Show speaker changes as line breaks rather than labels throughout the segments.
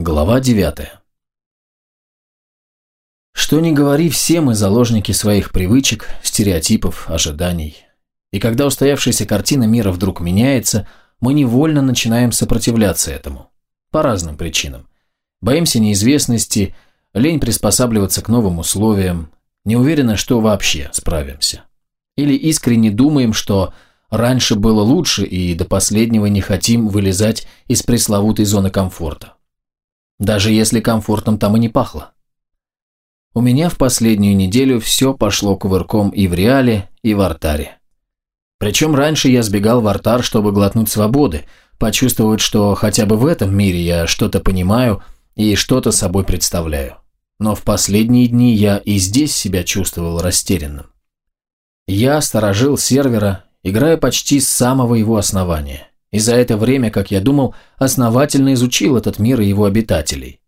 Глава 9 Что ни говори, все мы заложники своих привычек, стереотипов, ожиданий. И когда устоявшаяся картина мира вдруг меняется, мы невольно начинаем сопротивляться этому. По разным причинам. Боимся неизвестности, лень приспосабливаться к новым условиям, не уверены, что вообще справимся. Или искренне думаем, что раньше было лучше и до последнего не хотим вылезать из пресловутой зоны комфорта даже если комфортом там и не пахло. У меня в последнюю неделю все пошло кувырком и в реале, и в артаре. Причем раньше я сбегал в артар, чтобы глотнуть свободы, почувствовать, что хотя бы в этом мире я что-то понимаю и что-то собой представляю. Но в последние дни я и здесь себя чувствовал растерянным. Я сторожил сервера, играя почти с самого его основания и за это время, как я думал, основательно изучил этот мир и его обитателей.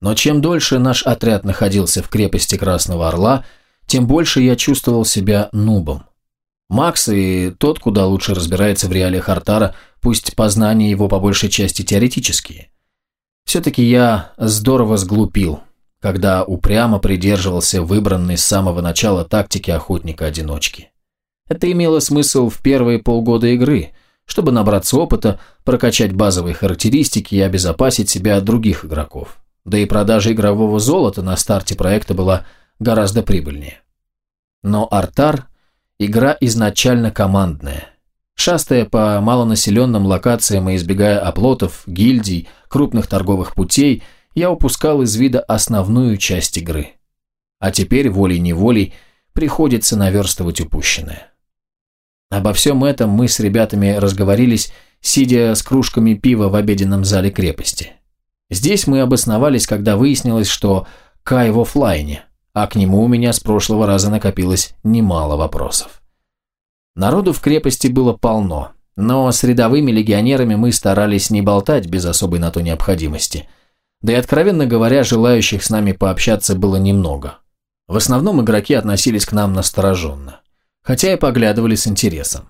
Но чем дольше наш отряд находился в крепости Красного Орла, тем больше я чувствовал себя нубом. Макс и тот, куда лучше разбирается в реалиях Артара, пусть познания его по большей части теоретические. Все-таки я здорово сглупил, когда упрямо придерживался выбранной с самого начала тактики охотника-одиночки. Это имело смысл в первые полгода игры – чтобы набраться опыта, прокачать базовые характеристики и обезопасить себя от других игроков. Да и продажа игрового золота на старте проекта была гораздо прибыльнее. Но Артар – игра изначально командная. Шастая по малонаселенным локациям и избегая оплотов, гильдий, крупных торговых путей, я упускал из вида основную часть игры. А теперь волей-неволей приходится наверстывать упущенное. Обо всем этом мы с ребятами разговорились, сидя с кружками пива в обеденном зале крепости. Здесь мы обосновались, когда выяснилось, что Кай в офлайне, а к нему у меня с прошлого раза накопилось немало вопросов. Народу в крепости было полно, но с рядовыми легионерами мы старались не болтать без особой на то необходимости. Да и, откровенно говоря, желающих с нами пообщаться было немного. В основном игроки относились к нам настороженно хотя и поглядывали с интересом.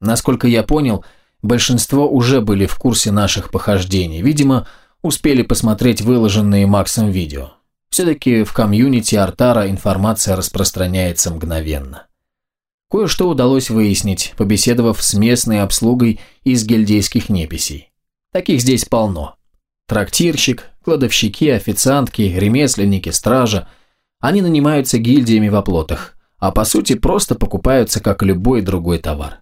Насколько я понял, большинство уже были в курсе наших похождений, видимо, успели посмотреть выложенные Максом видео. Все-таки в комьюнити Артара информация распространяется мгновенно. Кое-что удалось выяснить, побеседовав с местной обслугой из гильдейских неписей. Таких здесь полно. Трактирщик, кладовщики, официантки, ремесленники, стража. Они нанимаются гильдиями в оплотах а по сути просто покупаются как любой другой товар.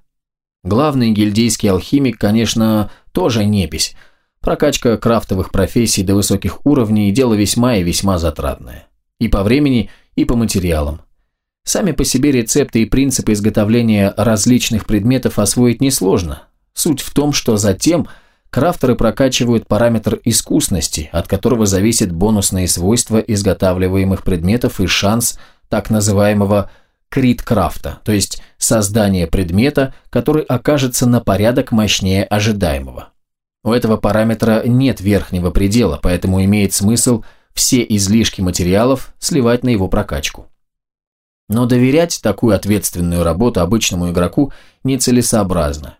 Главный гильдейский алхимик, конечно, тоже непись. Прокачка крафтовых профессий до высоких уровней – дело весьма и весьма затратное. И по времени, и по материалам. Сами по себе рецепты и принципы изготовления различных предметов освоить несложно. Суть в том, что затем крафтеры прокачивают параметр искусности, от которого зависят бонусные свойства изготавливаемых предметов и шанс так называемого криткрафта, то есть создание предмета, который окажется на порядок мощнее ожидаемого. У этого параметра нет верхнего предела, поэтому имеет смысл все излишки материалов сливать на его прокачку. Но доверять такую ответственную работу обычному игроку нецелесообразно.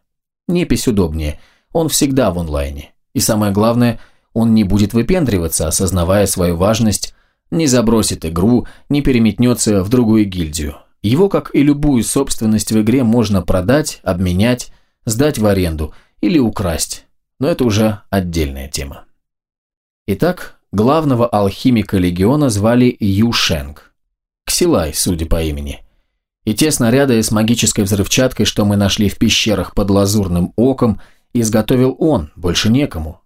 Непись удобнее, он всегда в онлайне. И самое главное, он не будет выпендриваться, осознавая свою важность, не забросит игру, не переметнется в другую гильдию. Его, как и любую собственность в игре, можно продать, обменять, сдать в аренду или украсть, но это уже отдельная тема. Итак, главного алхимика Легиона звали Ю. Ксилай, судя по имени. И те снаряды с магической взрывчаткой, что мы нашли в пещерах под лазурным оком, изготовил он, больше некому.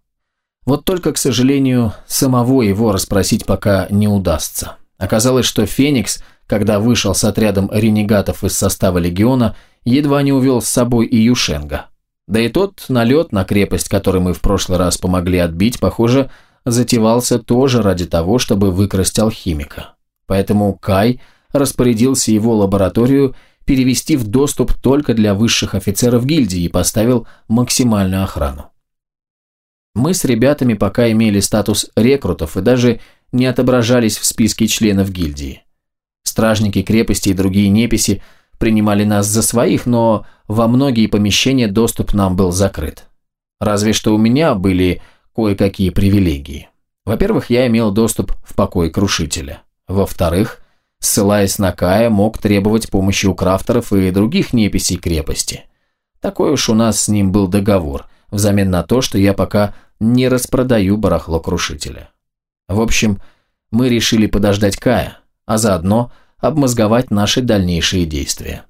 Вот только, к сожалению, самого его расспросить пока не удастся. Оказалось, что Феникс – когда вышел с отрядом ренегатов из состава легиона, едва не увел с собой и Юшенга. Да и тот налет на крепость, который мы в прошлый раз помогли отбить, похоже, затевался тоже ради того, чтобы выкрасть алхимика. Поэтому Кай распорядился его лабораторию перевести в доступ только для высших офицеров гильдии и поставил максимальную охрану. Мы с ребятами пока имели статус рекрутов и даже не отображались в списке членов гильдии. Стражники крепости и другие неписи принимали нас за своих, но во многие помещения доступ нам был закрыт. Разве что у меня были кое-какие привилегии. Во-первых, я имел доступ в покой крушителя. Во-вторых, ссылаясь на Кая, мог требовать помощи у крафтеров и других неписей крепости. Такой уж у нас с ним был договор, взамен на то, что я пока не распродаю барахло крушителя. В общем, мы решили подождать Кая, а заодно обмозговать наши дальнейшие действия.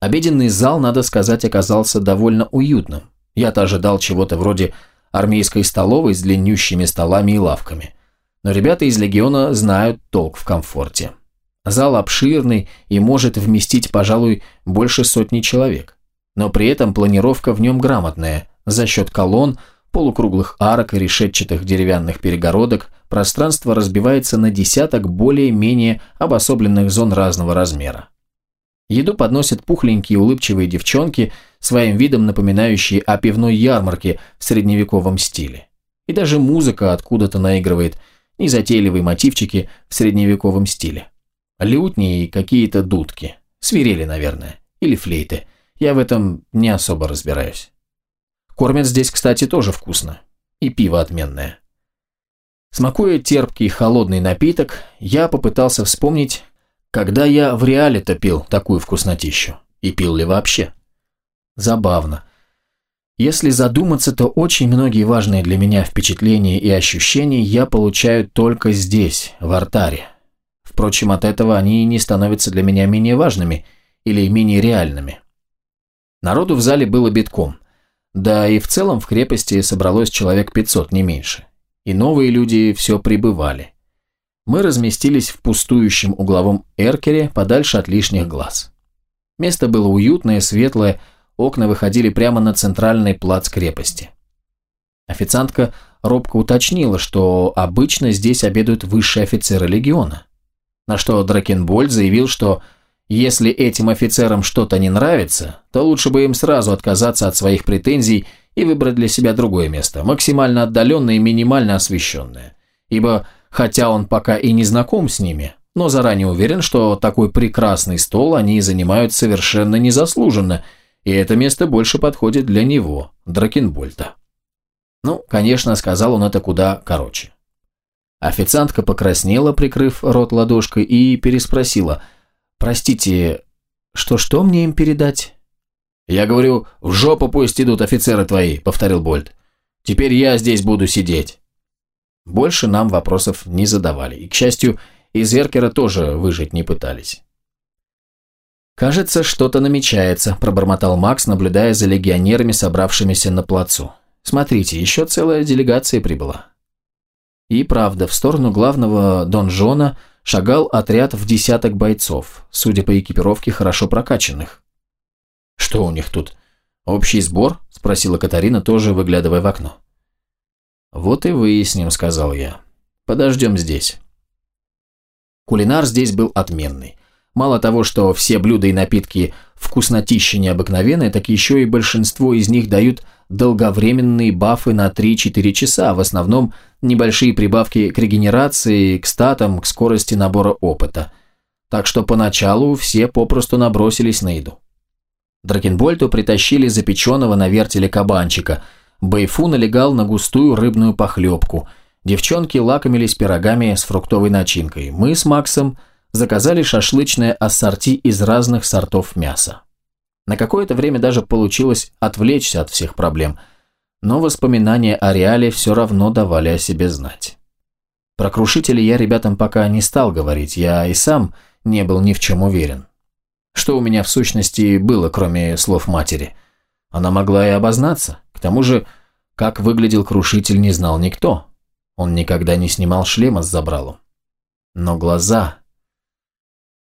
Обеденный зал, надо сказать, оказался довольно уютным. Я-то ожидал чего-то вроде армейской столовой с длиннющими столами и лавками. Но ребята из легиона знают толк в комфорте. Зал обширный и может вместить, пожалуй, больше сотни человек. Но при этом планировка в нем грамотная, за счет колонн, полукруглых арок и решетчатых деревянных перегородок пространство разбивается на десяток более-менее обособленных зон разного размера. Еду подносят пухленькие улыбчивые девчонки, своим видом напоминающие о пивной ярмарке в средневековом стиле. И даже музыка откуда-то наигрывает незатейливые мотивчики в средневековом стиле. Лютни и какие-то дудки. Свирели, наверное. Или флейты. Я в этом не особо разбираюсь. Кормят здесь, кстати, тоже вкусно. И пиво отменное. Смакуя терпкий холодный напиток, я попытался вспомнить, когда я в реале топил такую вкуснотищу. И пил ли вообще. Забавно. Если задуматься, то очень многие важные для меня впечатления и ощущения я получаю только здесь, в артаре. Впрочем, от этого они не становятся для меня менее важными или менее реальными. Народу в зале было битком. Да и в целом в крепости собралось человек 500, не меньше. И новые люди все прибывали. Мы разместились в пустующем угловом эркере подальше от лишних глаз. Место было уютное, светлое, окна выходили прямо на центральный плац крепости. Официантка робко уточнила, что обычно здесь обедают высшие офицеры легиона. На что Дракенбольд заявил, что если этим офицерам что-то не нравится, то лучше бы им сразу отказаться от своих претензий и выбрать для себя другое место, максимально отдаленное и минимально освещенное. Ибо, хотя он пока и не знаком с ними, но заранее уверен, что такой прекрасный стол они занимают совершенно незаслуженно, и это место больше подходит для него, Дракенбольта. Ну, конечно, сказал он это куда короче. Официантка покраснела, прикрыв рот ладошкой, и переспросила – «Простите, что-что мне им передать?» «Я говорю, в жопу пусть идут офицеры твои», — повторил Больд. «Теперь я здесь буду сидеть». Больше нам вопросов не задавали, и, к счастью, из Эркера тоже выжить не пытались. «Кажется, что-то намечается», – пробормотал Макс, наблюдая за легионерами, собравшимися на плацу. «Смотрите, еще целая делегация прибыла». И правда, в сторону главного донжона – шагал отряд в десяток бойцов, судя по экипировке, хорошо прокачанных. «Что у них тут? Общий сбор?» – спросила Катарина, тоже выглядывая в окно. «Вот и выясним», – сказал я. «Подождем здесь». Кулинар здесь был отменный. Мало того, что все блюда и напитки вкуснотища необыкновенные, так еще и большинство из них дают долговременные бафы на 3-4 часа, в основном небольшие прибавки к регенерации, к статам, к скорости набора опыта. Так что поначалу все попросту набросились на еду. Дракенбольту притащили запеченного на вертеле кабанчика, Бэйфу налегал на густую рыбную похлебку, девчонки лакомились пирогами с фруктовой начинкой, мы с Максом заказали шашлычное ассорти из разных сортов мяса. На какое-то время даже получилось отвлечься от всех проблем, но воспоминания о реале все равно давали о себе знать. Про крушители я ребятам пока не стал говорить, я и сам не был ни в чем уверен. Что у меня в сущности было, кроме слов матери? Она могла и обознаться. К тому же, как выглядел крушитель, не знал никто. Он никогда не снимал шлема с забралом. Но глаза...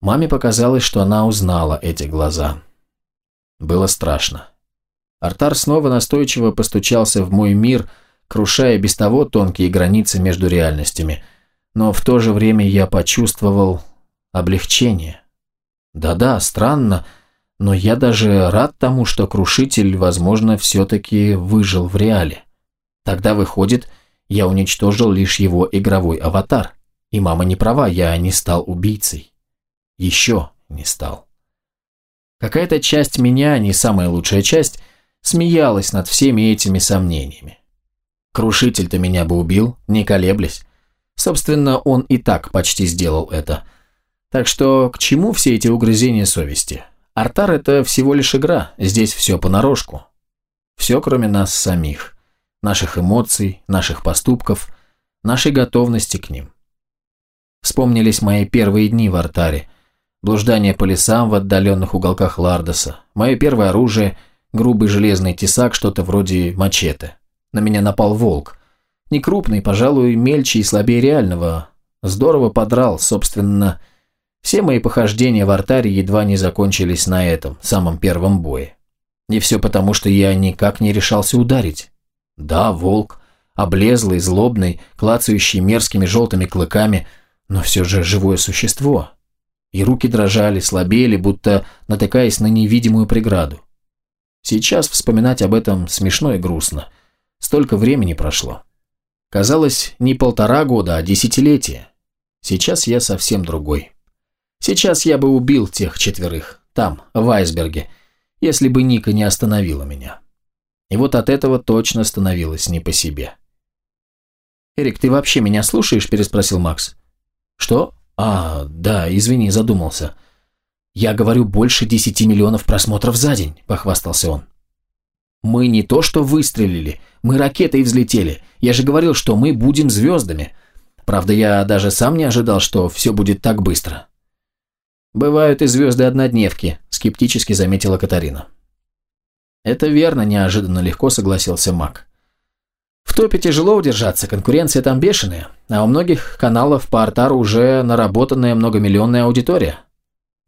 Маме показалось, что она узнала эти глаза. Было страшно. Артар снова настойчиво постучался в мой мир, крушая без того тонкие границы между реальностями. Но в то же время я почувствовал облегчение. Да-да, странно, но я даже рад тому, что Крушитель, возможно, все-таки выжил в реале. Тогда выходит, я уничтожил лишь его игровой аватар. И мама не права, я не стал убийцей. Еще не стал. Какая-то часть меня, не самая лучшая часть, смеялась над всеми этими сомнениями. Крушитель-то меня бы убил, не колеблясь. Собственно, он и так почти сделал это. Так что к чему все эти угрызения совести? Артар – это всего лишь игра, здесь все понарошку. Все, кроме нас самих. Наших эмоций, наших поступков, нашей готовности к ним. Вспомнились мои первые дни в артаре. Блуждание по лесам в отдаленных уголках Лардоса. Мое первое оружие – грубый железный тесак, что-то вроде мачете. На меня напал волк. Не крупный, пожалуй, мельче и слабее реального. Здорово подрал, собственно. Все мои похождения в артаре едва не закончились на этом, самом первом бое. И все потому, что я никак не решался ударить. Да, волк, облезлый, злобный, клацающий мерзкими желтыми клыками, но все же живое существо. И руки дрожали, слабели, будто натыкаясь на невидимую преграду. Сейчас вспоминать об этом смешно и грустно. Столько времени прошло. Казалось, не полтора года, а десятилетие. Сейчас я совсем другой. Сейчас я бы убил тех четверых, там, в айсберге, если бы Ника не остановила меня. И вот от этого точно становилось не по себе. «Эрик, ты вообще меня слушаешь?» – переспросил Макс. «Что? А, да, извини, задумался. Я говорю, больше десяти миллионов просмотров за день», – похвастался он. «Мы не то что выстрелили, мы ракетой взлетели. Я же говорил, что мы будем звездами. Правда, я даже сам не ожидал, что все будет так быстро». «Бывают и звезды-однодневки», – скептически заметила Катарина. «Это верно», – неожиданно легко согласился Мак. В топе тяжело удержаться, конкуренция там бешеная, а у многих каналов по Артару уже наработанная многомиллионная аудитория.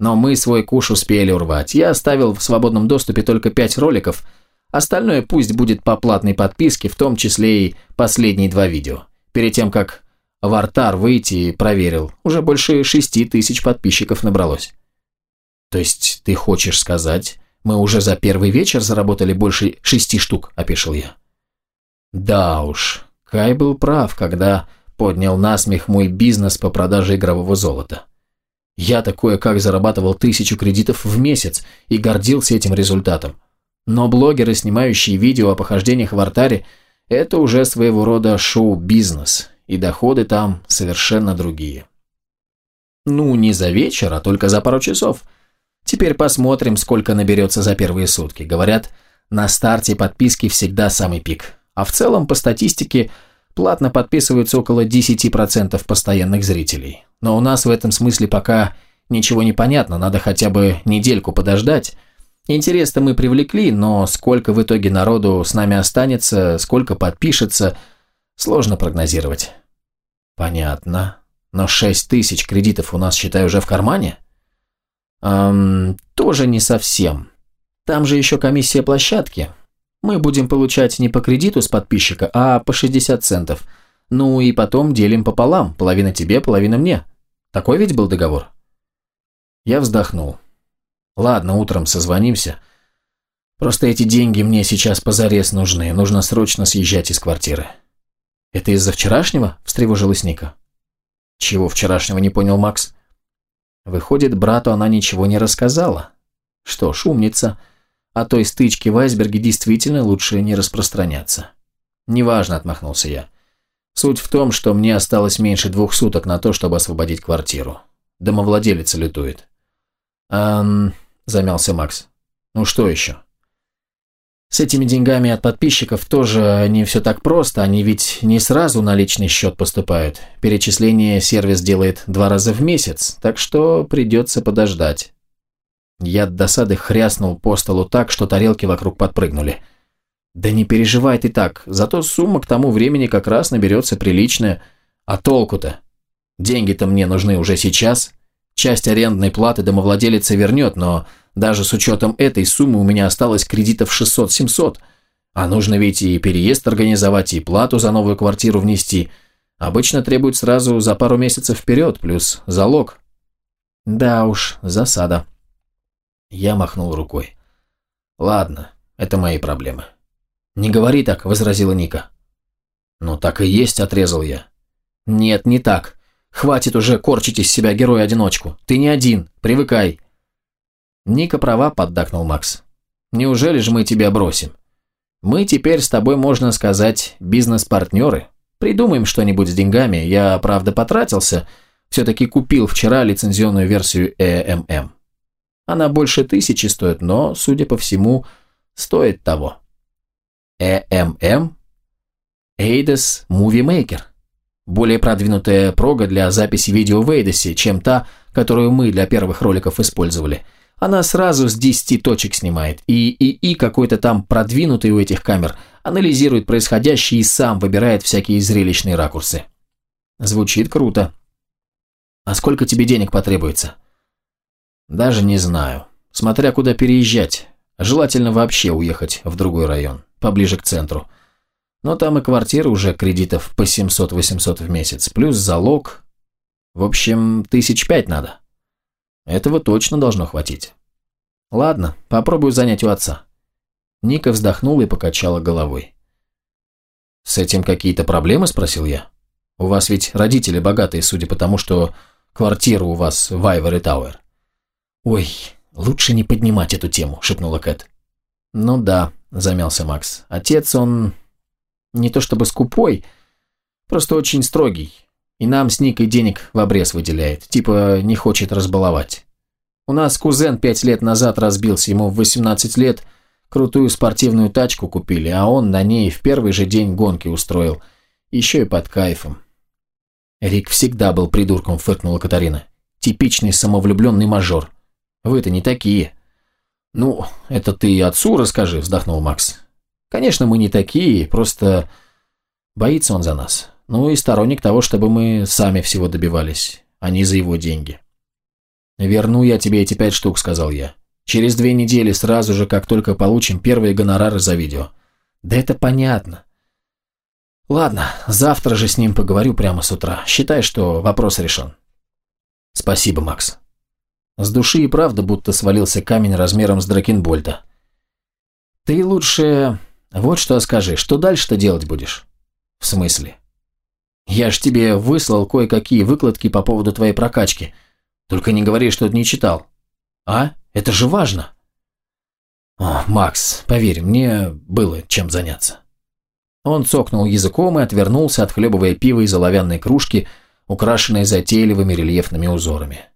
Но мы свой куш успели урвать. Я оставил в свободном доступе только пять роликов, остальное пусть будет по платной подписке, в том числе и последние два видео. Перед тем, как в Артар выйти, проверил, уже больше шести тысяч подписчиков набралось. То есть ты хочешь сказать, мы уже за первый вечер заработали больше шести штук, опешил я. Да уж, Кай был прав, когда поднял насмех мой бизнес по продаже игрового золота. Я такое как зарабатывал тысячу кредитов в месяц и гордился этим результатом. Но блогеры, снимающие видео о похождениях в артаре, это уже своего рода шоу-бизнес, и доходы там совершенно другие. Ну, не за вечер, а только за пару часов. Теперь посмотрим, сколько наберется за первые сутки. Говорят, на старте подписки всегда самый пик. А в целом, по статистике, платно подписываются около 10% постоянных зрителей. Но у нас в этом смысле пока ничего не понятно, надо хотя бы недельку подождать. Интерес-то мы привлекли, но сколько в итоге народу с нами останется, сколько подпишется, сложно прогнозировать. Понятно. Но 6 тысяч кредитов у нас, считай, уже в кармане? Эм, тоже не совсем. Там же еще комиссия площадки. Мы будем получать не по кредиту с подписчика, а по 60 центов. Ну и потом делим пополам, половина тебе, половина мне. Такой ведь был договор? Я вздохнул. Ладно, утром созвонимся. Просто эти деньги мне сейчас позарез нужны, нужно срочно съезжать из квартиры. Это из-за вчерашнего? Встревожилась Ника. Чего вчерашнего, не понял Макс? Выходит, брату она ничего не рассказала. Что ж, умница. О той стычке в айсберге действительно лучше не распространяться. «Неважно», – отмахнулся я. «Суть в том, что мне осталось меньше двух суток на то, чтобы освободить квартиру. Домовладелец лютует». «Эм...» – замялся Макс. «Ну что еще?» С этими деньгами от подписчиков тоже не все так просто, они ведь не сразу на личный счет поступают. Перечисление сервис делает два раза в месяц, так что придется подождать. Я от досады хряснул по столу так, что тарелки вокруг подпрыгнули. «Да не переживай ты так, зато сумма к тому времени как раз наберется приличная. А толку-то? Деньги-то мне нужны уже сейчас. Часть арендной платы домовладелица вернет, но даже с учетом этой суммы у меня осталось кредитов 600-700. А нужно ведь и переезд организовать, и плату за новую квартиру внести. Обычно требуют сразу за пару месяцев вперед, плюс залог. Да уж, засада. Я махнул рукой. «Ладно, это мои проблемы». «Не говори так», — возразила Ника. «Ну так и есть», — отрезал я. «Нет, не так. Хватит уже корчить из себя героя-одиночку. Ты не один, привыкай». «Ника права», — поддакнул Макс. «Неужели же мы тебя бросим? Мы теперь с тобой, можно сказать, бизнес-партнеры. Придумаем что-нибудь с деньгами. Я, правда, потратился. Все-таки купил вчера лицензионную версию EMM. Она больше тысячи стоит, но, судя по всему, стоит того. EMM? Eidos Movie Maker. Более продвинутая прога для записи видео в Eidos, чем та, которую мы для первых роликов использовали. Она сразу с 10 точек снимает, и ИИ какой-то там продвинутый у этих камер анализирует происходящее и сам выбирает всякие зрелищные ракурсы. Звучит круто. А сколько тебе денег потребуется? Даже не знаю. Смотря куда переезжать. Желательно вообще уехать в другой район, поближе к центру. Но там и квартиры уже кредитов по 700-800 в месяц, плюс залог. В общем, тысяч пять надо. Этого точно должно хватить. Ладно, попробую занять у отца. Ника вздохнула и покачала головой. «С этим какие-то проблемы?» – спросил я. «У вас ведь родители богатые, судя по тому, что квартира у вас в Айвори Тауэр». «Ой, лучше не поднимать эту тему», – шепнула Кэт. «Ну да», – замялся Макс. «Отец, он не то чтобы скупой, просто очень строгий. И нам с Никой денег в обрез выделяет, типа не хочет разбаловать. У нас кузен пять лет назад разбился, ему в 18 лет крутую спортивную тачку купили, а он на ней в первый же день гонки устроил, еще и под кайфом. Рик всегда был придурком, фыркнула Катарина. Типичный самовлюбленный мажор. Вы-то не такие. Ну, это ты отцу расскажи, вздохнул Макс. Конечно, мы не такие, просто боится он за нас. Ну и сторонник того, чтобы мы сами всего добивались, а не за его деньги. «Верну я тебе эти пять штук», — сказал я. «Через две недели, сразу же, как только получим первые гонорары за видео». «Да это понятно». «Ладно, завтра же с ним поговорю прямо с утра. Считай, что вопрос решен». «Спасибо, Макс». С души и правда будто свалился камень размером с Дракенбольта. «Ты лучше вот что скажи, что дальше-то делать будешь? В смысле? Я ж тебе выслал кое-какие выкладки по поводу твоей прокачки. Только не говори, что не читал. А? Это же важно. О, Макс, поверь, мне было чем заняться. Он цокнул языком и отвернулся, отхлебывая пиво из оловянной кружки, украшенной затейливыми рельефными узорами.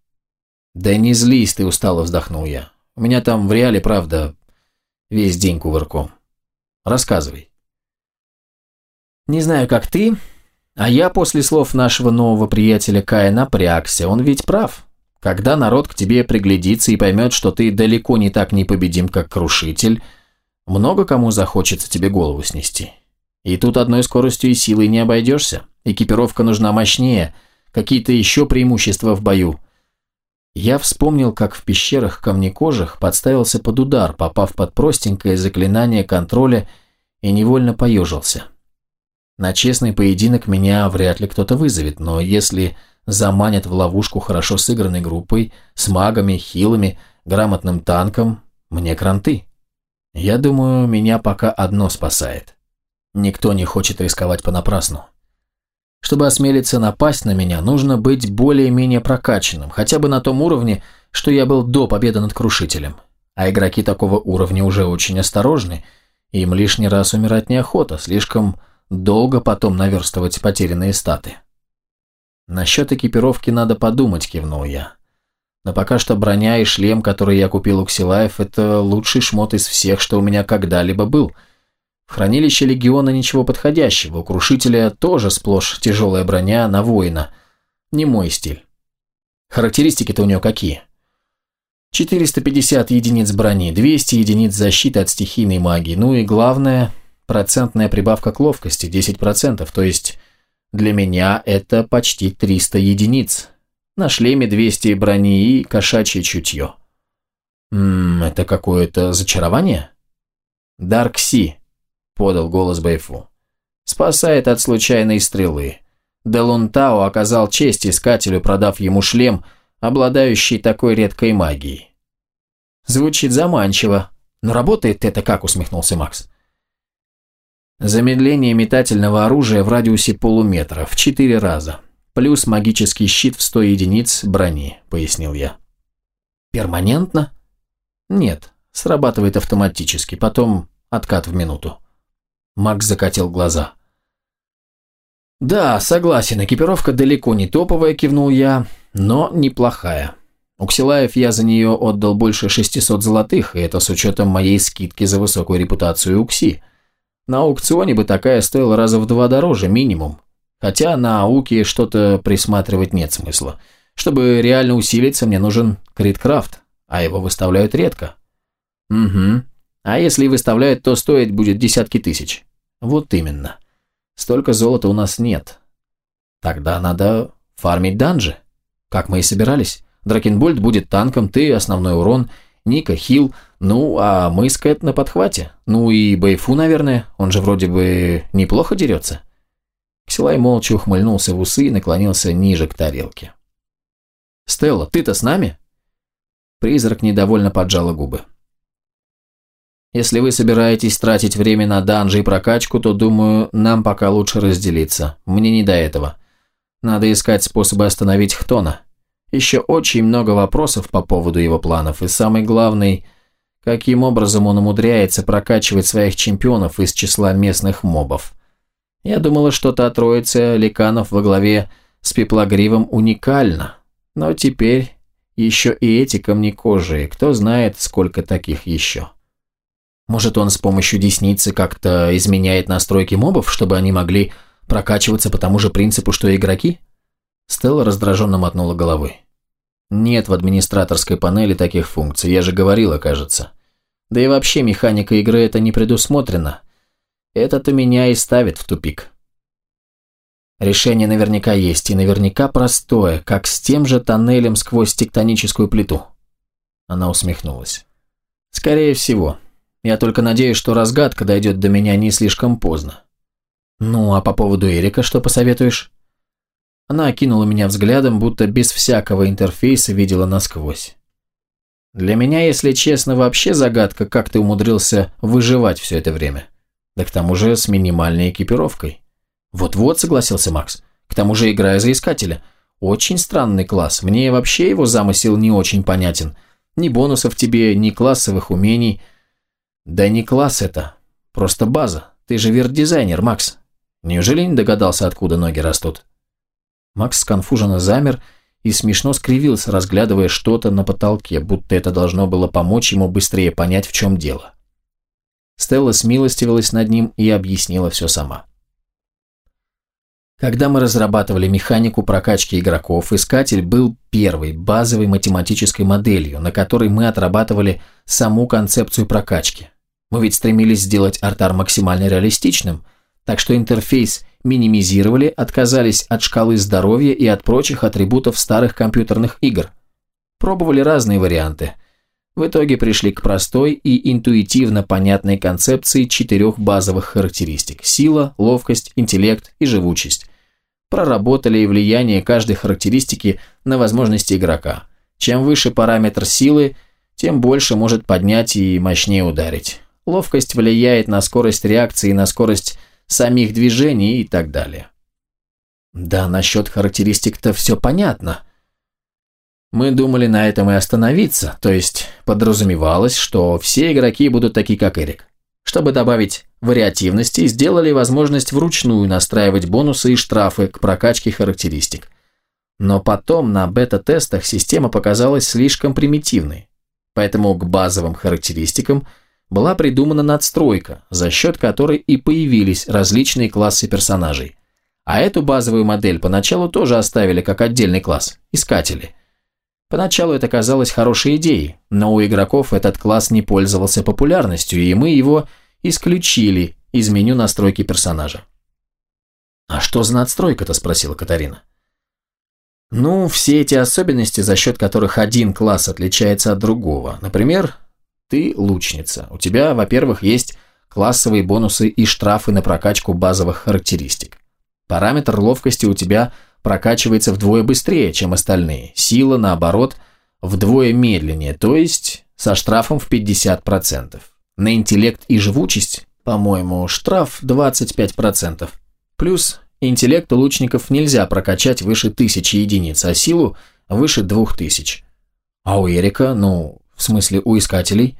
«Да не злись ты, устало вздохнул я. У меня там в реале, правда, весь день кувырком». Рассказывай. Не знаю, как ты, а я после слов нашего нового приятеля Кая напрягся. Он ведь прав. Когда народ к тебе приглядится и поймет, что ты далеко не так непобедим, как крушитель, много кому захочется тебе голову снести. И тут одной скоростью и силой не обойдешься. Экипировка нужна мощнее, какие-то еще преимущества в бою. Я вспомнил, как в пещерах камнекожих подставился под удар, попав под простенькое заклинание контроля и невольно поежился. На честный поединок меня вряд ли кто-то вызовет, но если заманят в ловушку хорошо сыгранной группой, с магами, хилами, грамотным танком, мне кранты. Я думаю, меня пока одно спасает. Никто не хочет рисковать понапрасну. Чтобы осмелиться напасть на меня, нужно быть более-менее прокачанным, хотя бы на том уровне, что я был до победы над Крушителем. А игроки такого уровня уже очень осторожны, им лишний раз умирать неохота, слишком долго потом наверстывать потерянные статы. Насчет экипировки надо подумать, кивнул я. Но пока что броня и шлем, которые я купил у Ксилаев, это лучший шмот из всех, что у меня когда-либо был – в хранилище легиона ничего подходящего, у крушителя тоже сплошь тяжелая броня на воина. Не мой стиль. Характеристики-то у него какие? 450 единиц брони, 200 единиц защиты от стихийной магии, ну и главное, процентная прибавка к ловкости, 10%, то есть для меня это почти 300 единиц. На шлеме 200 брони и кошачье чутье. Ммм, это какое-то зачарование? Даркси, – подал голос Бэйфу. «Спасает от случайной стрелы. Делун Тао оказал честь искателю, продав ему шлем, обладающий такой редкой магией». «Звучит заманчиво. Но работает это как?» – усмехнулся Макс. «Замедление метательного оружия в радиусе полуметра в четыре раза, плюс магический щит в 100 единиц брони», – пояснил я. «Перманентно?» «Нет, срабатывает автоматически, потом откат в минуту». Макс закатил глаза. «Да, согласен, экипировка далеко не топовая», – кивнул я, – «но неплохая. У Ксилаев я за нее отдал больше 600 золотых, и это с учетом моей скидки за высокую репутацию УКСИ. На аукционе бы такая стоила раза в два дороже, минимум. Хотя на ауке что-то присматривать нет смысла. Чтобы реально усилиться, мне нужен криткрафт, а его выставляют редко. Угу. А если выставляют, то стоить будет десятки тысяч. Вот именно. Столько золота у нас нет. Тогда надо фармить данжи. Как мы и собирались. Дракенбольд будет танком, ты основной урон, Ника хил, ну, а мы с Кэт на подхвате. Ну и Бэйфу, наверное, он же вроде бы неплохо дерется. Ксилай молча ухмыльнулся в усы и наклонился ниже к тарелке. «Стелла, ты-то с нами?» Призрак недовольно поджала губы. «Если вы собираетесь тратить время на данжи и прокачку, то, думаю, нам пока лучше разделиться. Мне не до этого. Надо искать способы остановить Хтона. Еще очень много вопросов по поводу его планов, и самый главный, каким образом он умудряется прокачивать своих чемпионов из числа местных мобов. Я думала, что та троица ликанов во главе с Пеплогривом уникальна, но теперь еще и эти камнекожие, кто знает, сколько таких еще. Может, он с помощью десницы как-то изменяет настройки мобов, чтобы они могли прокачиваться по тому же принципу, что и игроки? Стелла раздраженно мотнула головой. Нет в администраторской панели таких функций, я же говорила, кажется. Да и вообще механика игры это не предусмотрена. Это-то меня и ставит в тупик. Решение наверняка есть, и наверняка простое, как с тем же тоннелем сквозь тектоническую плиту. Она усмехнулась. Скорее всего. Я только надеюсь, что разгадка дойдет до меня не слишком поздно. Ну, а по поводу Эрика что посоветуешь? Она окинула меня взглядом, будто без всякого интерфейса видела насквозь. Для меня, если честно, вообще загадка, как ты умудрился выживать все это время. Да к тому же с минимальной экипировкой. Вот-вот, согласился Макс. К тому же играя за искателя. Очень странный класс. Мне вообще его замысел не очень понятен. Ни бонусов тебе, ни классовых умений. Да не класс это. Просто база. Ты же верт-дизайнер, Макс. Неужели не догадался, откуда ноги растут? Макс сконфуженно замер и смешно скривился, разглядывая что-то на потолке, будто это должно было помочь ему быстрее понять, в чем дело. Стелла смилостивилась над ним и объяснила все сама. Когда мы разрабатывали механику прокачки игроков, Искатель был первой базовой математической моделью, на которой мы отрабатывали саму концепцию прокачки. Мы ведь стремились сделать артар максимально реалистичным, так что интерфейс минимизировали, отказались от шкалы здоровья и от прочих атрибутов старых компьютерных игр. Пробовали разные варианты. В итоге пришли к простой и интуитивно понятной концепции четырех базовых характеристик – сила, ловкость, интеллект и живучесть. Проработали и влияние каждой характеристики на возможности игрока. Чем выше параметр силы, тем больше может поднять и мощнее ударить. Ловкость влияет на скорость реакции на скорость самих движений и так далее. Да, насчет характеристик-то все понятно. Мы думали на этом и остановиться, то есть подразумевалось, что все игроки будут такие, как Эрик. Чтобы добавить вариативности, сделали возможность вручную настраивать бонусы и штрафы к прокачке характеристик. Но потом на бета-тестах система показалась слишком примитивной, поэтому к базовым характеристикам – была придумана надстройка, за счет которой и появились различные классы персонажей. А эту базовую модель поначалу тоже оставили как отдельный класс – искатели. Поначалу это казалось хорошей идеей, но у игроков этот класс не пользовался популярностью, и мы его исключили из меню настройки персонажа. «А что за надстройка-то?» – спросила Катарина. Ну, все эти особенности, за счет которых один класс отличается от другого. Например, ты лучница. У тебя, во-первых, есть классовые бонусы и штрафы на прокачку базовых характеристик. Параметр ловкости у тебя прокачивается вдвое быстрее, чем остальные. Сила, наоборот, вдвое медленнее, то есть со штрафом в 50%. На интеллект и живучесть, по-моему, штраф 25%. Плюс интеллект у лучников нельзя прокачать выше 1000 единиц, а силу выше 2000. А у Эрика, ну, в смысле, у искателей?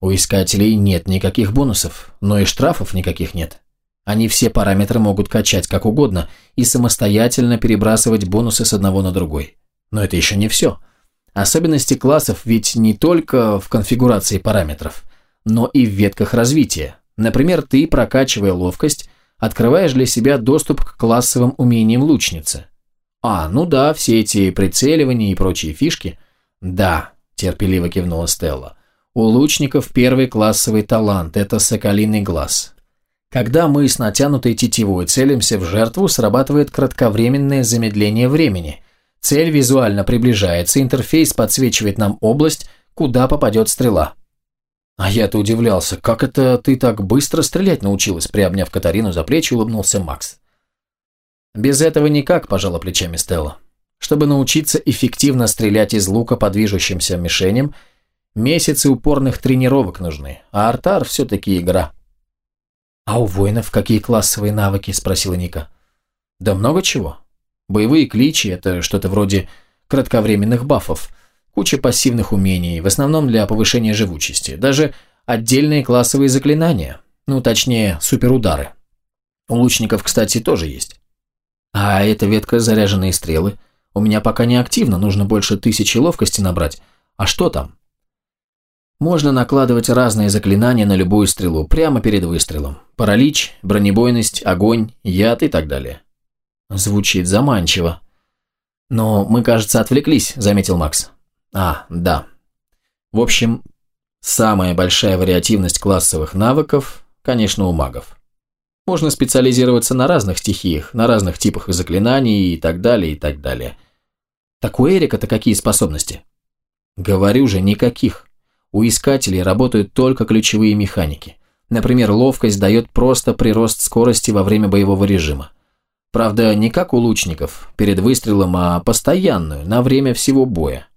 У искателей нет никаких бонусов, но и штрафов никаких нет. Они все параметры могут качать как угодно и самостоятельно перебрасывать бонусы с одного на другой. Но это еще не все. Особенности классов ведь не только в конфигурации параметров, но и в ветках развития. Например, ты, прокачивая ловкость, открываешь для себя доступ к классовым умениям лучницы. А, ну да, все эти прицеливания и прочие фишки. Да, терпеливо кивнула Стелла. У лучников первый классовый талант – это соколиный глаз. Когда мы с натянутой тетивой целимся в жертву, срабатывает кратковременное замедление времени. Цель визуально приближается, интерфейс подсвечивает нам область, куда попадет стрела. А я-то удивлялся, как это ты так быстро стрелять научилась, приобняв Катарину за плечи, улыбнулся Макс. Без этого никак, пожала плечами Стелла. Чтобы научиться эффективно стрелять из лука по движущимся мишеням – Месяцы упорных тренировок нужны, а артар все-таки игра. «А у воинов какие классовые навыки?» – спросила Ника. «Да много чего. Боевые кличи – это что-то вроде кратковременных бафов, куча пассивных умений, в основном для повышения живучести, даже отдельные классовые заклинания, ну, точнее, суперудары. У лучников, кстати, тоже есть. А эта ветка заряженные стрелы. У меня пока не активно, нужно больше тысячи ловкости набрать. А что там?» Можно накладывать разные заклинания на любую стрелу, прямо перед выстрелом. Паралич, бронебойность, огонь, яд и так далее. Звучит заманчиво. Но мы, кажется, отвлеклись, заметил Макс. А, да. В общем, самая большая вариативность классовых навыков, конечно, у магов. Можно специализироваться на разных стихиях, на разных типах заклинаний и так далее, и так далее. Так у Эрика-то какие способности? Говорю же, никаких. У искателей работают только ключевые механики. Например, ловкость дает просто прирост скорости во время боевого режима. Правда, не как у лучников, перед выстрелом, а постоянную, на время всего боя.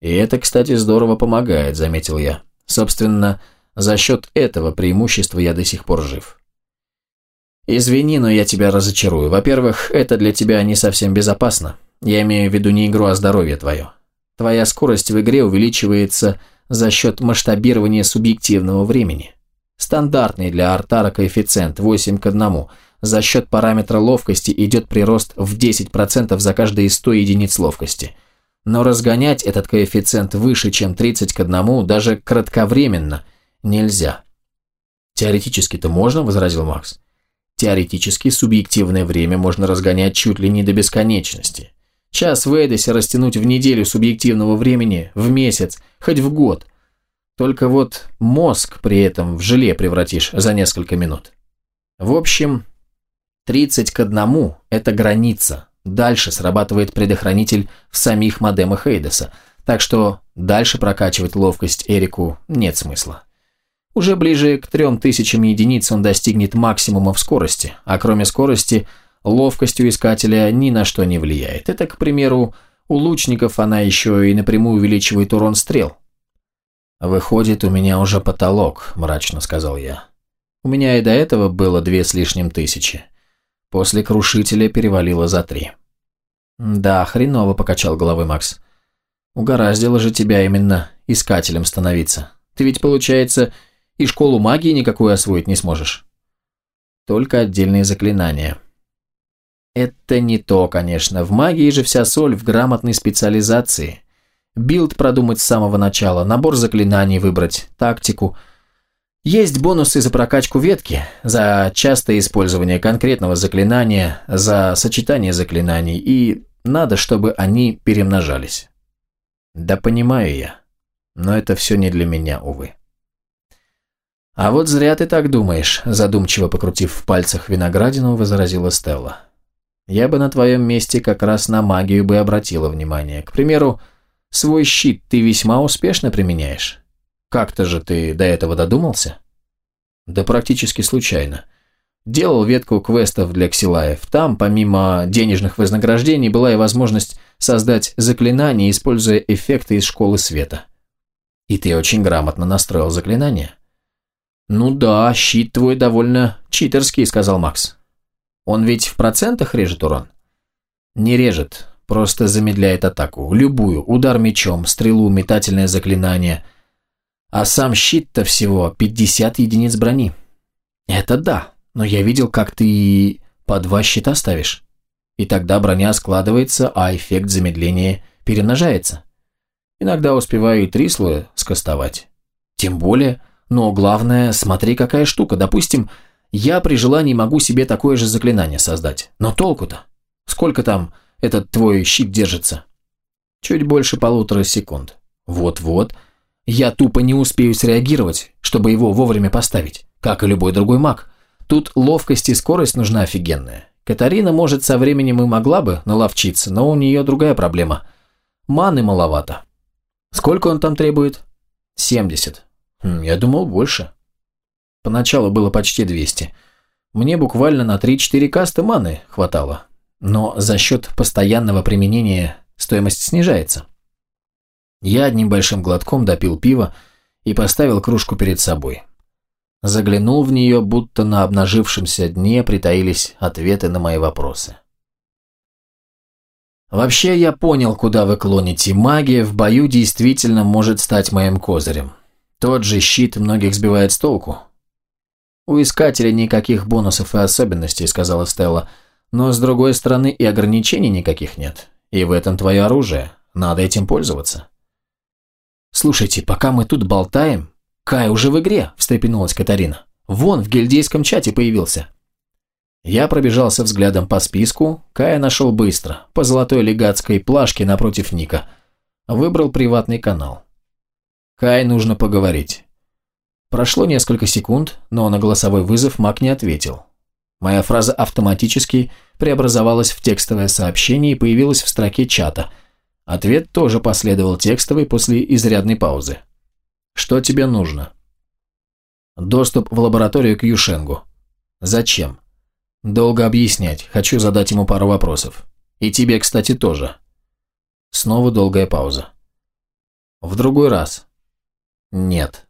И это, кстати, здорово помогает, заметил я. Собственно, за счет этого преимущества я до сих пор жив. Извини, но я тебя разочарую. Во-первых, это для тебя не совсем безопасно. Я имею в виду не игру, а здоровье твое. Твоя скорость в игре увеличивается за счет масштабирования субъективного времени. Стандартный для Артара коэффициент 8 к 1. За счет параметра ловкости идет прирост в 10% за каждые 100 единиц ловкости. Но разгонять этот коэффициент выше, чем 30 к 1, даже кратковременно, нельзя. «Теоретически-то можно», – возразил Макс. «Теоретически субъективное время можно разгонять чуть ли не до бесконечности. Час в Эдисе растянуть в неделю субъективного времени, в месяц, хоть в год. Только вот мозг при этом в желе превратишь за несколько минут. В общем, 30 к 1 – это граница. Дальше срабатывает предохранитель в самих модемах Эйдеса, так что дальше прокачивать ловкость Эрику нет смысла. Уже ближе к 3000 единиц он достигнет максимума в скорости, а кроме скорости – ловкость у искателя ни на что не влияет. Это, к примеру, у лучников она еще и напрямую увеличивает урон стрел. «Выходит, у меня уже потолок», – мрачно сказал я. «У меня и до этого было две с лишним тысячи. После крушителя перевалило за три». «Да, хреново», – покачал головой Макс. «Угораздило же тебя именно искателем становиться. Ты ведь, получается, и школу магии никакую освоить не сможешь». «Только отдельные заклинания». Это не то, конечно. В магии же вся соль в грамотной специализации. Билд продумать с самого начала, набор заклинаний выбрать, тактику. Есть бонусы за прокачку ветки, за частое использование конкретного заклинания, за сочетание заклинаний, и надо, чтобы они перемножались. Да понимаю я, но это все не для меня, увы. «А вот зря ты так думаешь», задумчиво покрутив в пальцах виноградину, возразила Стелла. Я бы на твоем месте как раз на магию бы обратила внимание. К примеру, свой щит ты весьма успешно применяешь. Как-то же ты до этого додумался? Да практически случайно. Делал ветку квестов для ксилаев. Там, помимо денежных вознаграждений, была и возможность создать заклинание, используя эффекты из школы света. И ты очень грамотно настроил заклинание. «Ну да, щит твой довольно читерский», — сказал Макс. Он ведь в процентах режет урон? Не режет, просто замедляет атаку. Любую, удар мечом, стрелу, метательное заклинание. А сам щит-то всего 50 единиц брони. Это да, но я видел, как ты по два щита ставишь. И тогда броня складывается, а эффект замедления перемножается. Иногда успеваю и три слоя скостовать. Тем более, но главное, смотри, какая штука. Допустим, я при желании могу себе такое же заклинание создать. Но толку-то? Сколько там этот твой щит держится? Чуть больше полутора секунд. Вот-вот. Я тупо не успею среагировать, чтобы его вовремя поставить, как и любой другой маг. Тут ловкость и скорость нужна офигенная. Катарина, может, со временем и могла бы наловчиться, но у нее другая проблема. Маны маловато. Сколько он там требует? 70. Я думал, больше. Поначалу было почти 200. Мне буквально на 3-4 касты маны хватало. Но за счет постоянного применения стоимость снижается. Я одним большим глотком допил пива и поставил кружку перед собой. Заглянул в нее, будто на обнажившемся дне притаились ответы на мои вопросы. Вообще я понял, куда вы клоните. Магия в бою действительно может стать моим козырем. Тот же щит многих сбивает с толку. У искателя никаких бонусов и особенностей, сказала Стелла. Но с другой стороны и ограничений никаких нет. И в этом твое оружие. Надо этим пользоваться. Слушайте, пока мы тут болтаем, Кай уже в игре, встрепенулась Катарина. Вон в гильдейском чате появился. Я пробежался взглядом по списку, Кая нашел быстро, по золотой легатской плашке напротив Ника. Выбрал приватный канал. Кай нужно поговорить. Прошло несколько секунд, но на голосовой вызов Мак не ответил. Моя фраза автоматически преобразовалась в текстовое сообщение и появилась в строке чата. Ответ тоже последовал текстовый после изрядной паузы. «Что тебе нужно?» «Доступ в лабораторию к Юшенгу». «Зачем?» «Долго объяснять. Хочу задать ему пару вопросов. И тебе, кстати, тоже». Снова долгая пауза. «В другой раз». «Нет».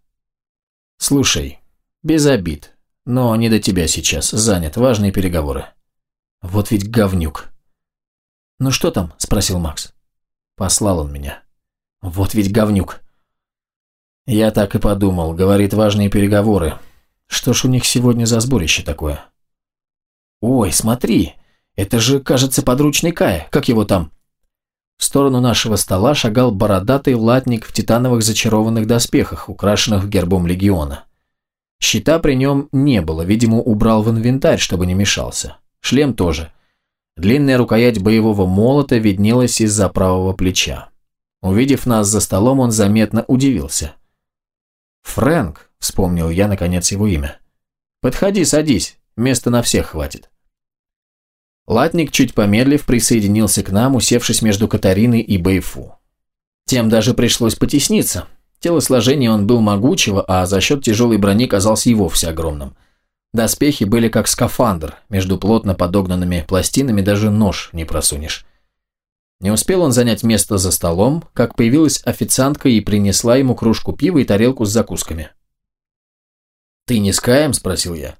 «Слушай, без обид, но не до тебя сейчас. Занят. Важные переговоры». «Вот ведь говнюк». «Ну что там?» – спросил Макс. Послал он меня. «Вот ведь говнюк». «Я так и подумал. Говорит, важные переговоры. Что ж у них сегодня за сборище такое?» «Ой, смотри, это же, кажется, подручный Кая. Как его там?» В сторону нашего стола шагал бородатый латник в титановых зачарованных доспехах, украшенных гербом легиона. Щита при нем не было, видимо, убрал в инвентарь, чтобы не мешался. Шлем тоже. Длинная рукоять боевого молота виднелась из-за правого плеча. Увидев нас за столом, он заметно удивился. «Фрэнк», — вспомнил я, наконец, его имя. «Подходи, садись, места на всех хватит». Латник, чуть помедлив, присоединился к нам, усевшись между Катариной и Бэйфу. Тем даже пришлось потесниться. Телосложение он был могучего, а за счет тяжелой брони казался и вовсе огромным. Доспехи были как скафандр, между плотно подогнанными пластинами даже нож не просунешь. Не успел он занять место за столом, как появилась официантка и принесла ему кружку пива и тарелку с закусками. «Ты не с Каем?» – спросил я.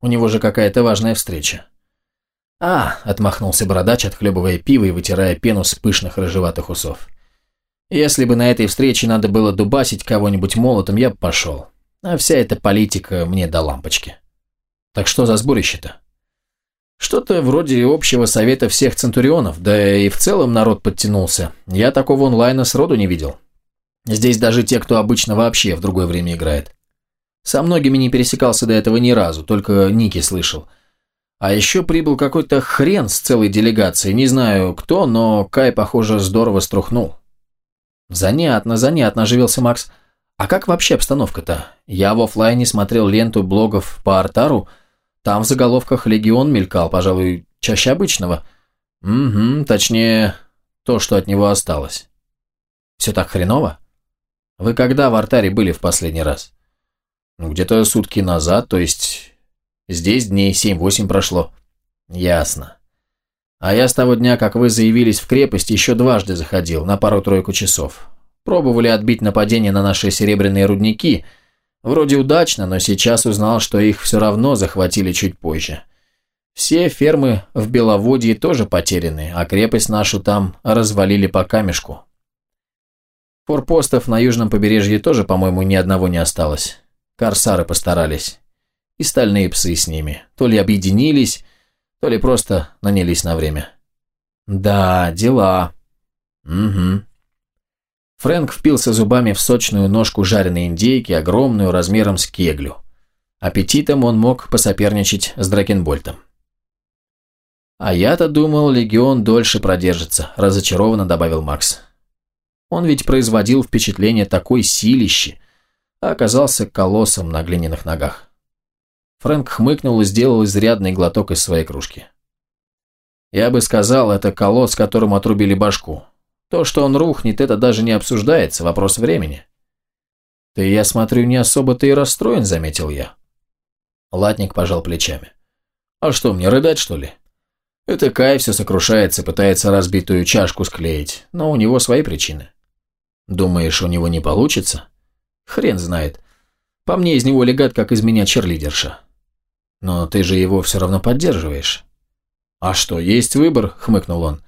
«У него же какая-то важная встреча». «А», – отмахнулся бородач, отхлебывая пиво и вытирая пену с пышных рыжеватых усов. «Если бы на этой встрече надо было дубасить кого-нибудь молотом, я бы пошел. А вся эта политика мне до лампочки. Так что за сборище-то?» «Что-то вроде общего совета всех центурионов, да и в целом народ подтянулся. Я такого онлайна сроду не видел. Здесь даже те, кто обычно вообще в другое время играет. Со многими не пересекался до этого ни разу, только Ники слышал». А еще прибыл какой-то хрен с целой делегацией, не знаю кто, но Кай, похоже, здорово струхнул. Занятно, занятно, оживился Макс. А как вообще обстановка-то? Я в офлайне смотрел ленту блогов по Артару, там в заголовках «Легион» мелькал, пожалуй, чаще обычного. Угу, точнее, то, что от него осталось. Все так хреново? Вы когда в Артаре были в последний раз? Ну, где-то сутки назад, то есть Здесь дней семь-восемь прошло. Ясно. А я с того дня, как вы заявились в крепость, еще дважды заходил, на пару-тройку часов. Пробовали отбить нападение на наши серебряные рудники. Вроде удачно, но сейчас узнал, что их все равно захватили чуть позже. Все фермы в Беловодье тоже потеряны, а крепость нашу там развалили по камешку. Форпостов на южном побережье тоже, по-моему, ни одного не осталось. Корсары постарались. И стальные псы с ними. То ли объединились, то ли просто нанялись на время. Да, дела. Угу. Фрэнк впился зубами в сочную ножку жареной индейки, огромную, размером с кеглю. Аппетитом он мог посоперничать с Дракенбольтом. «А я-то думал, легион дольше продержится», – разочарованно добавил Макс. Он ведь производил впечатление такой силищи, а оказался колоссом на глиняных ногах. Фрэнк хмыкнул и сделал изрядный глоток из своей кружки. «Я бы сказал, это колосс, которому отрубили башку. То, что он рухнет, это даже не обсуждается, вопрос времени». «Ты, я смотрю, не особо-то и расстроен», – заметил я. Латник пожал плечами. «А что, мне рыдать, что ли?» Это Кай все сокрушается, пытается разбитую чашку склеить, но у него свои причины. Думаешь, у него не получится? Хрен знает. По мне из него легат, как из меня черлидерша. Но ты же его все равно поддерживаешь. А что, есть выбор? Хмыкнул он.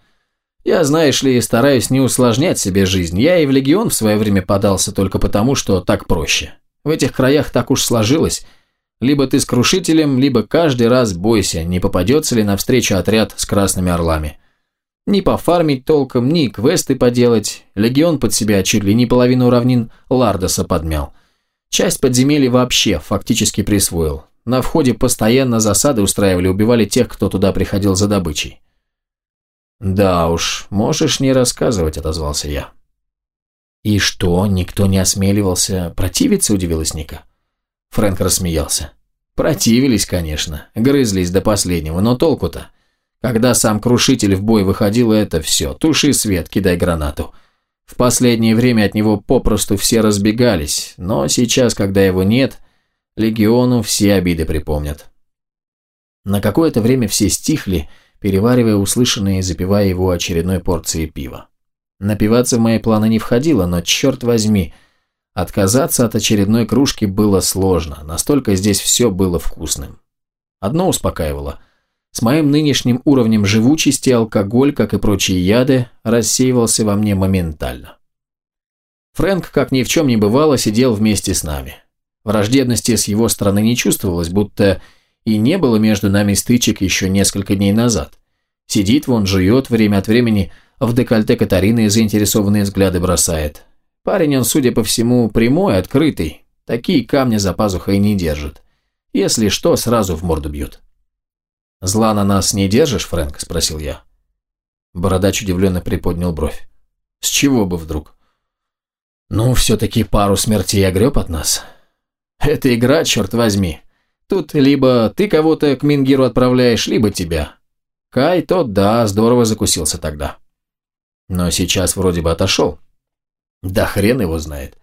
Я, знаешь ли, стараюсь не усложнять себе жизнь. Я и в Легион в свое время подался только потому, что так проще. В этих краях так уж сложилось – либо ты с крушителем, либо каждый раз бойся, не попадется ли навстречу отряд с красными орлами. Ни пофармить толком, ни квесты поделать. Легион под себя чуть ли не половину равнин Лардоса подмял. Часть подземелий вообще фактически присвоил. На входе постоянно засады устраивали, убивали тех, кто туда приходил за добычей. «Да уж, можешь не рассказывать», – отозвался я. «И что, никто не осмеливался противиться?» – удивилась Ника. Фрэнк рассмеялся. Противились, конечно, грызлись до последнего, но толку-то? Когда сам крушитель в бой выходил, это все, туши свет, кидай гранату. В последнее время от него попросту все разбегались, но сейчас, когда его нет, легиону все обиды припомнят. На какое-то время все стихли, переваривая услышанное и запивая его очередной порцией пива. Напиваться в мои планы не входило, но черт возьми – Отказаться от очередной кружки было сложно, настолько здесь все было вкусным. Одно успокаивало. С моим нынешним уровнем живучести алкоголь, как и прочие яды, рассеивался во мне моментально. Фрэнк, как ни в чем не бывало, сидел вместе с нами. Враждебности с его стороны не чувствовалось, будто и не было между нами стычек еще несколько дней назад. Сидит вон, жует время от времени, в декольте Катарины заинтересованные взгляды бросает. Парень он, судя по всему, прямой, открытый. Такие камни за пазухой не держит. Если что, сразу в морду бьют. «Зла на нас не держишь, Фрэнк?» – спросил я. Бородач удивленно приподнял бровь. «С чего бы вдруг?» «Ну, все-таки пару смертей огреб от нас. Это игра, черт возьми. Тут либо ты кого-то к Мингиру отправляешь, либо тебя. Кай тот, да, здорово закусился тогда. Но сейчас вроде бы отошел. Да хрен его знает.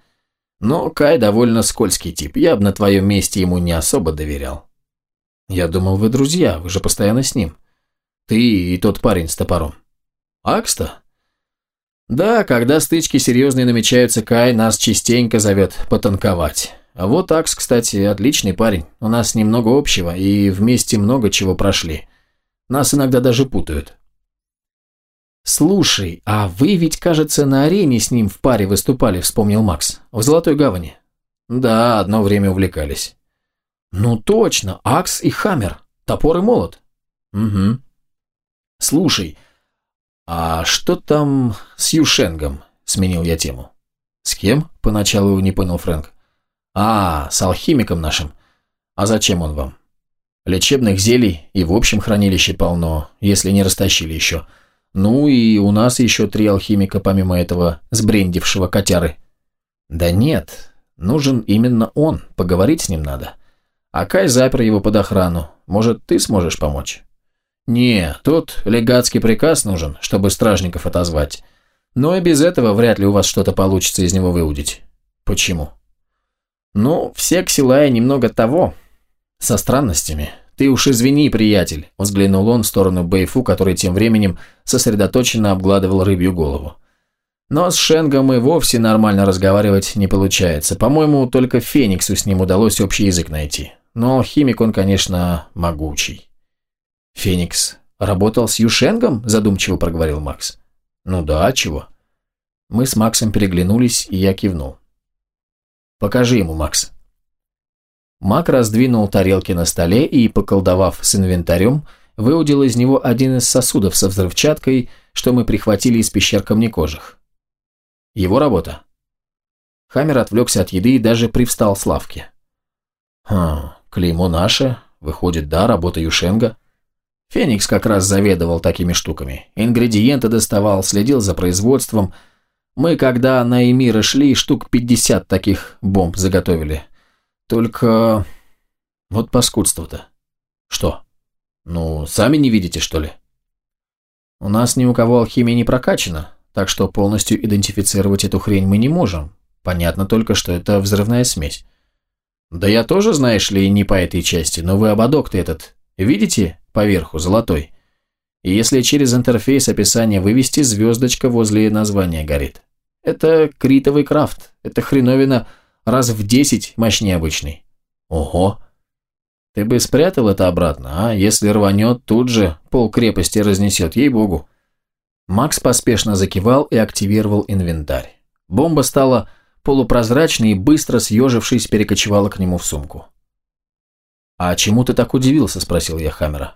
Но Кай довольно скользкий тип, я бы на твоем месте ему не особо доверял. Я думал, вы друзья, вы же постоянно с ним. Ты и тот парень с топором. Акста? Да, когда стычки серьезные намечаются, Кай нас частенько зовет потанковать. А вот Акс, кстати, отличный парень. У нас немного общего, и вместе много чего прошли. Нас иногда даже путают. «Слушай, а вы ведь, кажется, на арене с ним в паре выступали», – вспомнил Макс. «В Золотой Гавани». «Да, одно время увлекались». «Ну точно, Акс и Хаммер, топор и молот». «Угу». «Слушай, а что там с Юшенгом?» – сменил я тему. «С кем?» – поначалу не понял Фрэнк. «А, с алхимиком нашим. А зачем он вам?» «Лечебных зелий и в общем хранилище полно, если не растащили еще». Ну и у нас еще три алхимика, помимо этого сбрендившего котяры. Да нет, нужен именно он, поговорить с ним надо. А Кай запер его под охрану. Может, ты сможешь помочь? Не, тут легатский приказ нужен, чтобы стражников отозвать. Но и без этого вряд ли у вас что-то получится из него выудить. Почему? Ну, все ксилая немного того, со странностями. «Ты уж извини, приятель», – взглянул он в сторону Бэйфу, который тем временем сосредоточенно обгладывал рыбью голову. «Но с Шенгом и вовсе нормально разговаривать не получается. По-моему, только Фениксу с ним удалось общий язык найти. Но химик он, конечно, могучий». «Феникс работал с Юшенгом?» – задумчиво проговорил Макс. «Ну да, чего?» Мы с Максом переглянулись, и я кивнул. «Покажи ему, Макс». Мак раздвинул тарелки на столе и, поколдовав с инвентарем, выудил из него один из сосудов со взрывчаткой, что мы прихватили из пещер камнекожих. Его работа. Хаммер отвлекся от еды и даже привстал с лавки. «Хм, клеймо наше, выходит, да, работа Юшенга». Феникс как раз заведовал такими штуками. Ингредиенты доставал, следил за производством. Мы, когда на Эмира шли, штук 50 таких бомб заготовили. Только... вот паскудство-то. Что? Ну, сами не видите, что ли? У нас ни у кого алхимия не прокачана, так что полностью идентифицировать эту хрень мы не можем. Понятно только, что это взрывная смесь. Да я тоже, знаешь ли, не по этой части, но вы ободок-то этот, видите, поверху, золотой? И если через интерфейс описания вывести, звездочка возле названия горит. Это критовый крафт, это хреновина раз в десять мощнее обычный. Ого! Ты бы спрятал это обратно, а? Если рванет, тут же пол крепости разнесет, ей-богу. Макс поспешно закивал и активировал инвентарь. Бомба стала полупрозрачной и быстро съежившись перекочевала к нему в сумку. «А чему ты так удивился?» – спросил я Хаммера.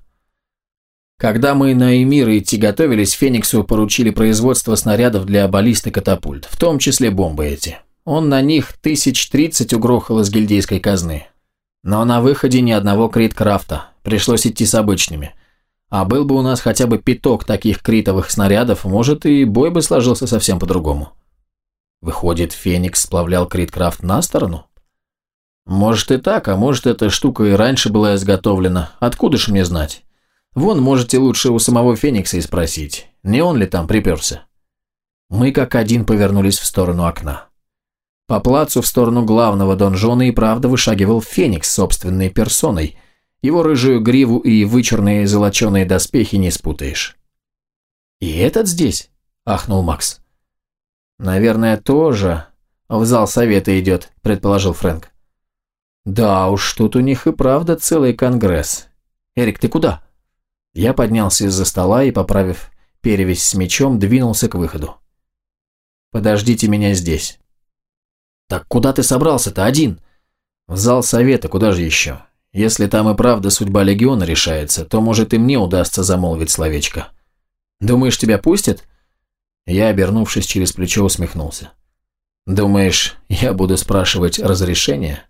Когда мы на Эмир идти готовились, Фениксу поручили производство снарядов для баллист и катапульт, в том числе бомбы эти. Он на них тысяч тридцать угрохал из гильдейской казны. Но на выходе ни одного криткрафта, пришлось идти с обычными. А был бы у нас хотя бы пяток таких критовых снарядов, может и бой бы сложился совсем по-другому. Выходит, Феникс сплавлял криткрафт на сторону? Может и так, а может эта штука и раньше была изготовлена. Откуда ж мне знать? Вон, можете лучше у самого Феникса и спросить, не он ли там приперся? Мы как один повернулись в сторону окна. По плацу в сторону главного донжона и правда вышагивал Феникс собственной персоной. Его рыжую гриву и вычурные золоченые доспехи не спутаешь. «И этот здесь?» – ахнул Макс. «Наверное, тоже в зал совета идет», – предположил Фрэнк. «Да уж, тут у них и правда целый конгресс. Эрик, ты куда?» Я поднялся из-за стола и, поправив перевязь с мечом, двинулся к выходу. «Подождите меня здесь». «Так куда ты собрался-то один?» «В зал совета, куда же еще? Если там и правда судьба легиона решается, то, может, и мне удастся замолвить словечко. Думаешь, тебя пустят?» Я, обернувшись через плечо, усмехнулся. «Думаешь, я буду спрашивать разрешения?»